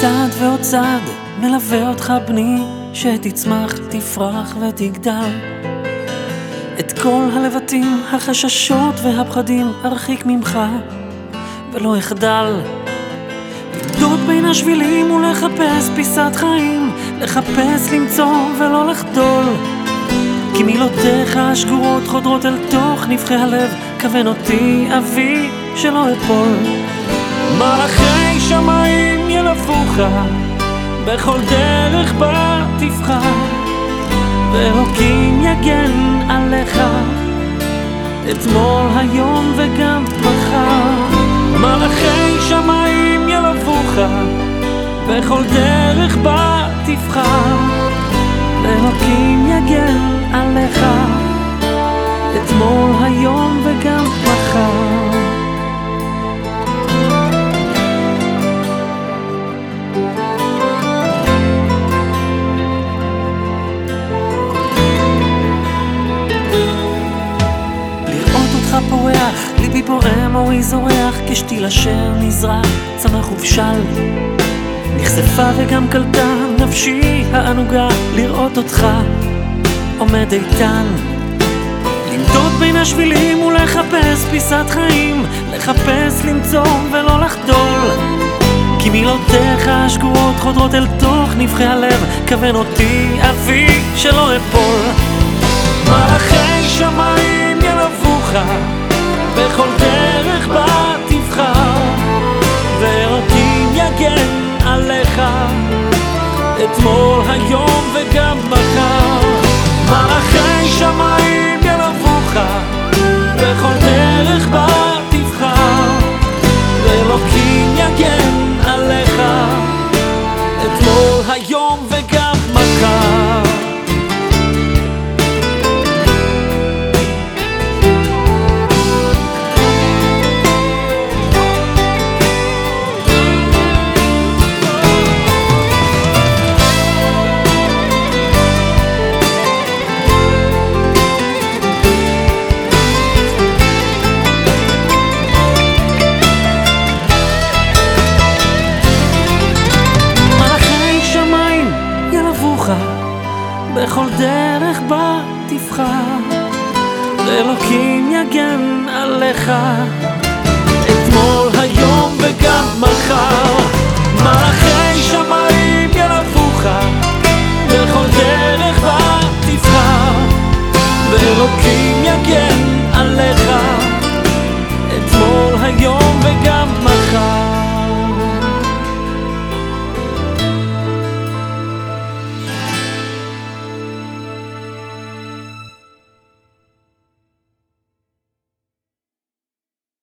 בצד, מלווה אותך בני, שתצמח, תפרח ותגדל. את כל הלבטים, החששות והפחדים ארחיק ממך, ולא אחדל. למדוד בין השבילים ולחפש פיסת חיים, לחפש, למצוא ולא לחדול. כי מילותיך השגורות חודרות אל תוך נבחי הלב, כוון אותי אבי שלא אפול. מלאכי שמיים ילווך בכל דרך בה תבחר, ואלוקים יגן עליך אתמול, היום וגם מחר. מלאכי שמיים ילווך בכל דרך בה תבחר, ואלוקים יגן פורח, ליבי פועם, אורי זורח, כשתיל אשר נזרע, צמח ובשל. נחשפה וגם קלטה נפשי הענוגה לראות אותך עומד איתן. למדוד בין השבילים ולחפש פיסת חיים, לחפש, למצוא ולא לחדול. כי מילותיך השגורות חודרות אל תוך נבחי הלב, כוון אותי אבי שלא אפול. היום וגם מחר. מלאכי שמיים ילווך בכל דרך בה תבחר, ואלוקים יגן עליך אתמול, היום וגם בכל דרך בה תבחר, ואלוקים יגן עליך. אתמול, היום וגם מחר. מלאכי שמיים ילווך בכל דרך בה תבחר, ואלוקים